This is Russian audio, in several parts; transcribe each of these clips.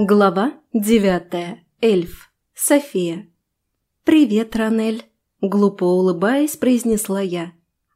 Глава девятая. Эльф. София. «Привет, Ранель», – глупо улыбаясь, произнесла я.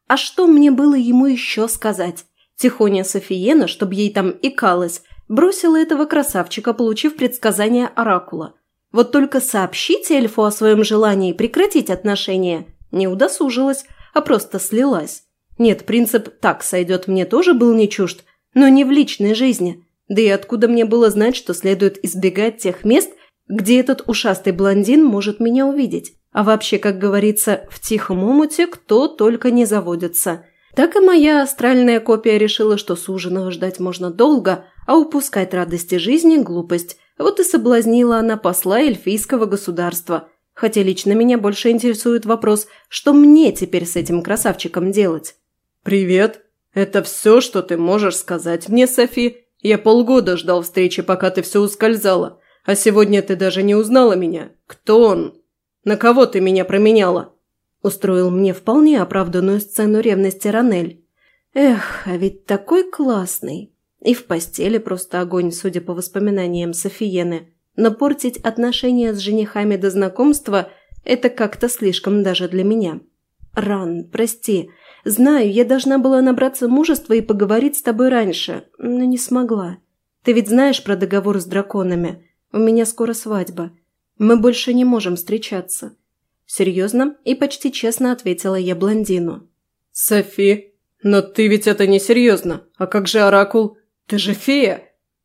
«А что мне было ему еще сказать? Тихоня Софиена, чтобы ей там икалось, бросила этого красавчика, получив предсказание Оракула. Вот только сообщить эльфу о своем желании прекратить отношения не удосужилась, а просто слилась. Нет, принцип «так сойдет» мне тоже был не чужд, но не в личной жизни – да и откуда мне было знать, что следует избегать тех мест, где этот ушастый блондин может меня увидеть? А вообще, как говорится, в тихом омуте кто только не заводится. Так и моя астральная копия решила, что суженого ждать можно долго, а упускать радости жизни – глупость. Вот и соблазнила она посла эльфийского государства. Хотя лично меня больше интересует вопрос, что мне теперь с этим красавчиком делать? «Привет. Это все, что ты можешь сказать мне, Софи?» Я полгода ждал встречи, пока ты все ускользала. А сегодня ты даже не узнала меня. Кто он? На кого ты меня променяла?» Устроил мне вполне оправданную сцену ревности Ранель. «Эх, а ведь такой классный. И в постели просто огонь, судя по воспоминаниям Софиены. Но портить отношения с женихами до знакомства – это как-то слишком даже для меня. Ран, прости, Знаю, я должна была набраться мужества и поговорить с тобой раньше, но не смогла. Ты ведь знаешь про договор с драконами? У меня скоро свадьба. Мы больше не можем встречаться». Серьезно и почти честно ответила я блондину. «Софи, но ты ведь это не серьезно. А как же Оракул? Ты же фея!»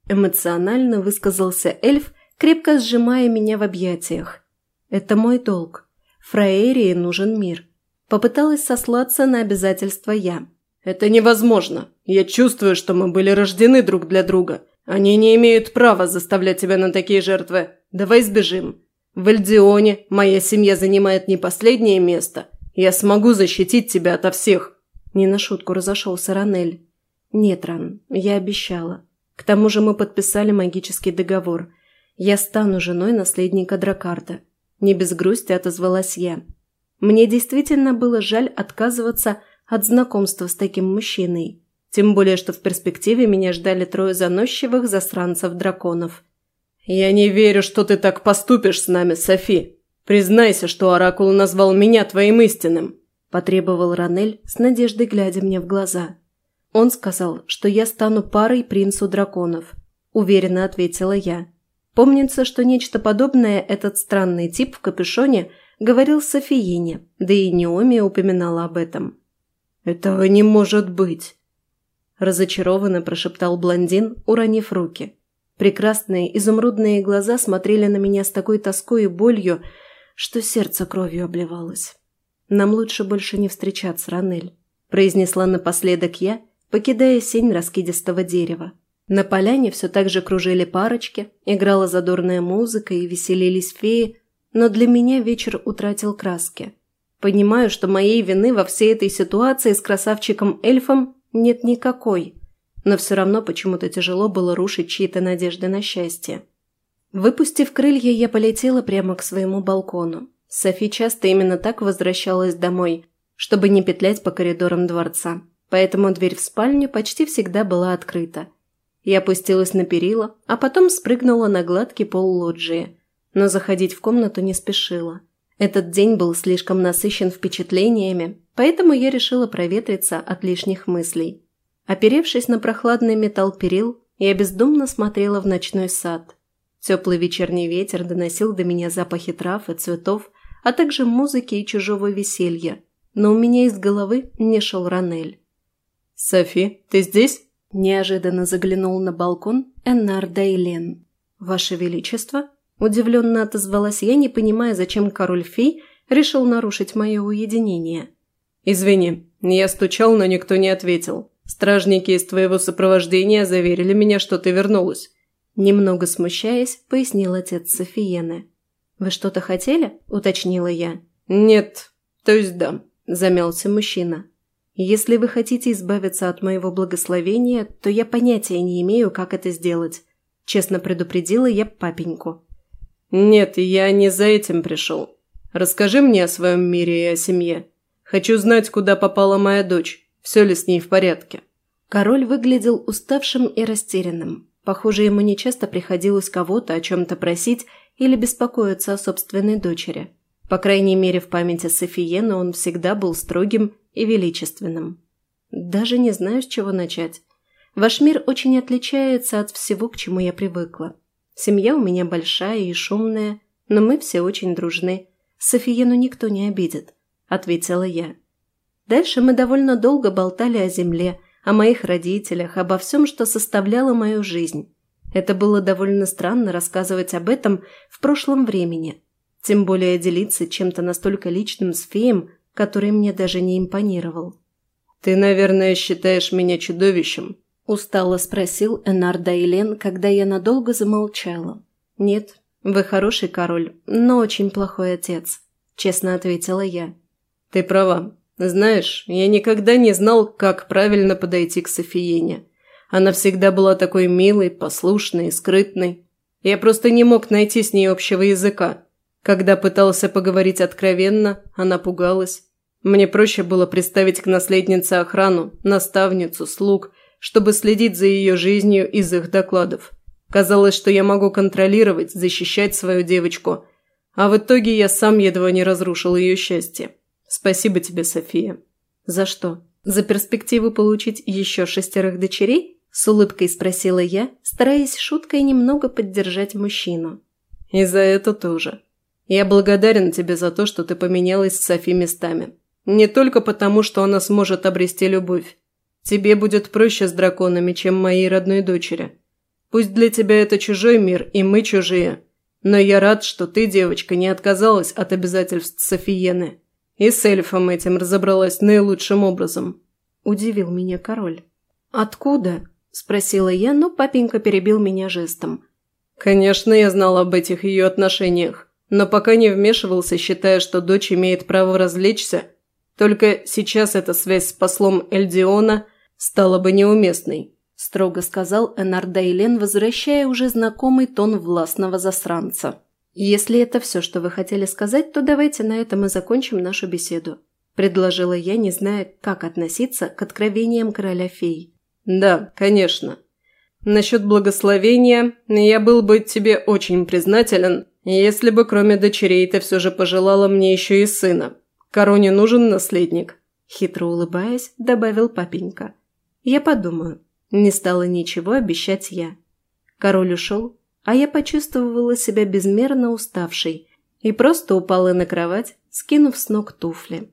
Эмоционально высказался эльф, крепко сжимая меня в объятиях. «Это мой долг. Фраерии нужен мир. Попыталась сослаться на обязательства я. «Это невозможно. Я чувствую, что мы были рождены друг для друга. Они не имеют права заставлять тебя на такие жертвы. Давай сбежим. В Эльдионе моя семья занимает не последнее место. Я смогу защитить тебя ото всех». Не на шутку разошелся Ранель. «Нет, Ран, я обещала. К тому же мы подписали магический договор. Я стану женой наследника Дракарта». Не без грусти отозвалась я. Мне действительно было жаль отказываться от знакомства с таким мужчиной. Тем более, что в перспективе меня ждали трое заносчивых засранцев-драконов. «Я не верю, что ты так поступишь с нами, Софи. Признайся, что Оракул назвал меня твоим истинным», – потребовал Ранель с надеждой, глядя мне в глаза. «Он сказал, что я стану парой принцу драконов», – уверенно ответила я. Помнится, что нечто подобное этот странный тип в капюшоне – говорил Софиине, да и Неоми упоминала об этом. «Этого не может быть!» Разочарованно прошептал блондин, уронив руки. Прекрасные изумрудные глаза смотрели на меня с такой тоской и болью, что сердце кровью обливалось. «Нам лучше больше не встречаться, Ранель», – произнесла напоследок я, покидая сень раскидистого дерева. На поляне все так же кружили парочки, играла задорная музыка и веселились феи, но для меня вечер утратил краски. Понимаю, что моей вины во всей этой ситуации с красавчиком-эльфом нет никакой, но все равно почему-то тяжело было рушить чьи-то надежды на счастье. Выпустив крылья, я полетела прямо к своему балкону. Софи часто именно так возвращалась домой, чтобы не петлять по коридорам дворца, поэтому дверь в спальню почти всегда была открыта. Я опустилась на перила, а потом спрыгнула на гладкий пол лоджии – но заходить в комнату не спешила. Этот день был слишком насыщен впечатлениями, поэтому я решила проветриться от лишних мыслей. Оперевшись на прохладный металл перил, я бездумно смотрела в ночной сад. Теплый вечерний ветер доносил до меня запахи трав и цветов, а также музыки и чужого веселья, но у меня из головы не шел Ранель. «Софи, ты здесь?» – неожиданно заглянул на балкон Эннар Дейлен. «Ваше Величество?» Удивленно отозвалась я, не понимая, зачем король-фей решил нарушить мое уединение. «Извини, я стучал, но никто не ответил. Стражники из твоего сопровождения заверили меня, что ты вернулась». Немного смущаясь, пояснил отец Софиены. «Вы что-то хотели?» – уточнила я. «Нет, то есть да», – замялся мужчина. «Если вы хотите избавиться от моего благословения, то я понятия не имею, как это сделать», – честно предупредила я папеньку. «Нет, я не за этим пришел. Расскажи мне о своем мире и о семье. Хочу знать, куда попала моя дочь. Все ли с ней в порядке?» Король выглядел уставшим и растерянным. Похоже, ему нечасто приходилось кого-то о чем-то просить или беспокоиться о собственной дочери. По крайней мере, в памяти Софиена он всегда был строгим и величественным. Даже не знаю, с чего начать. Ваш мир очень отличается от всего, к чему я привыкла. Семья у меня большая и шумная, но мы все очень дружны. Софиену никто не обидит», – ответила я. Дальше мы довольно долго болтали о земле, о моих родителях, обо всем, что составляло мою жизнь. Это было довольно странно рассказывать об этом в прошлом времени, тем более делиться чем-то настолько личным с феем, который мне даже не импонировал. «Ты, наверное, считаешь меня чудовищем?» – устало спросил Энар Дайлен, когда я надолго замолчала. «Нет, вы хороший король, но очень плохой отец», – честно ответила я. «Ты права. Знаешь, я никогда не знал, как правильно подойти к Софиене. Она всегда была такой милой, послушной, скрытной. Я просто не мог найти с ней общего языка. Когда пытался поговорить откровенно, она пугалась. Мне проще было представить к наследнице охрану, наставницу, слуг, чтобы следить за ее жизнью из их докладов. Казалось, что я могу контролировать, защищать свою девочку, а в итоге я сам едва не разрушил ее счастье. Спасибо тебе, София. За что? За перспективу получить еще шестерых дочерей? С улыбкой спросила я, стараясь шуткой немного поддержать мужчину. И за это тоже. Я благодарен тебе за то, что ты поменялась с Софи местами. Не только потому, что она сможет обрести любовь. Тебе будет проще с драконами, чем моей родной дочери. Пусть для тебя это чужой мир, и мы чужие. Но я рад, что ты, девочка, не отказалась от обязательств Софиены. И с эльфом этим разобралась наилучшим образом. Удивил меня король. «Откуда?» – спросила я, но папенька перебил меня жестом. Конечно, я знал об этих ее отношениях, но пока не вмешивался, считая, что дочь имеет право развлечься. Только сейчас эта связь с послом Эльдиона стала бы неуместной строго сказал Энар Дейлен, возвращая уже знакомый тон властного засранца. «Если это все, что вы хотели сказать, то давайте на этом и закончим нашу беседу», – предложила я, не зная, как относиться к откровениям короля фей. «Да, конечно. Насчет благословения я был бы тебе очень признателен, если бы кроме дочерей ты все же пожелала мне еще и сына. Короне нужен наследник», – хитро улыбаясь, добавил папенька. «Я подумаю», не стала ничего обещать я. Король ушел, а я почувствовала себя безмерно уставшей и просто упала на кровать, скинув с ног туфли.